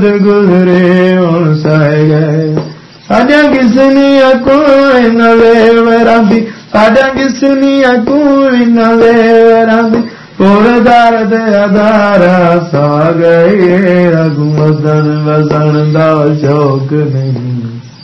अॼा किसन कोई न देव रांधी अॼु किसन कोई न देवर कोदारधारा साग रदन वसण दाल